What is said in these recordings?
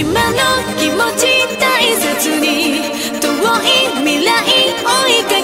今の気持ち大切に遠い未来追いかけ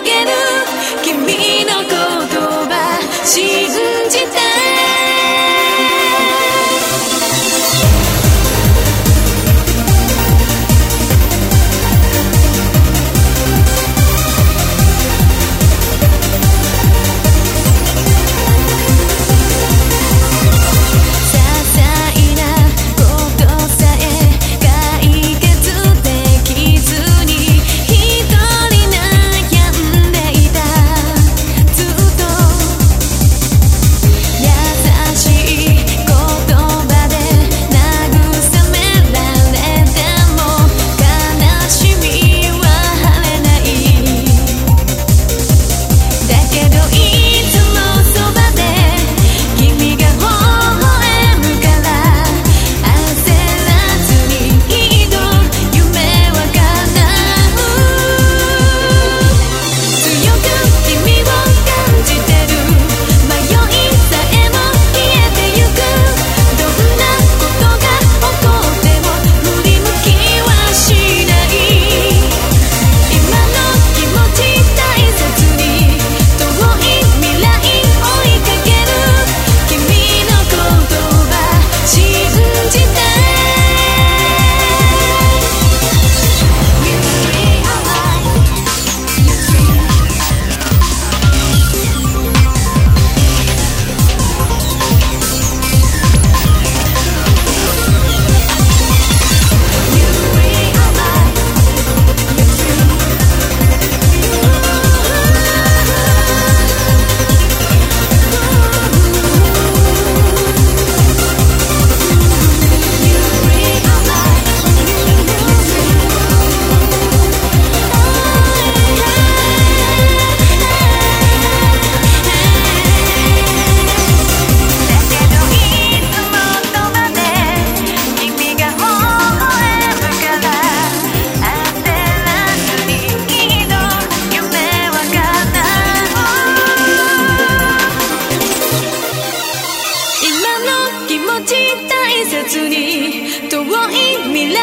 ち大切に遠い未来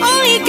追い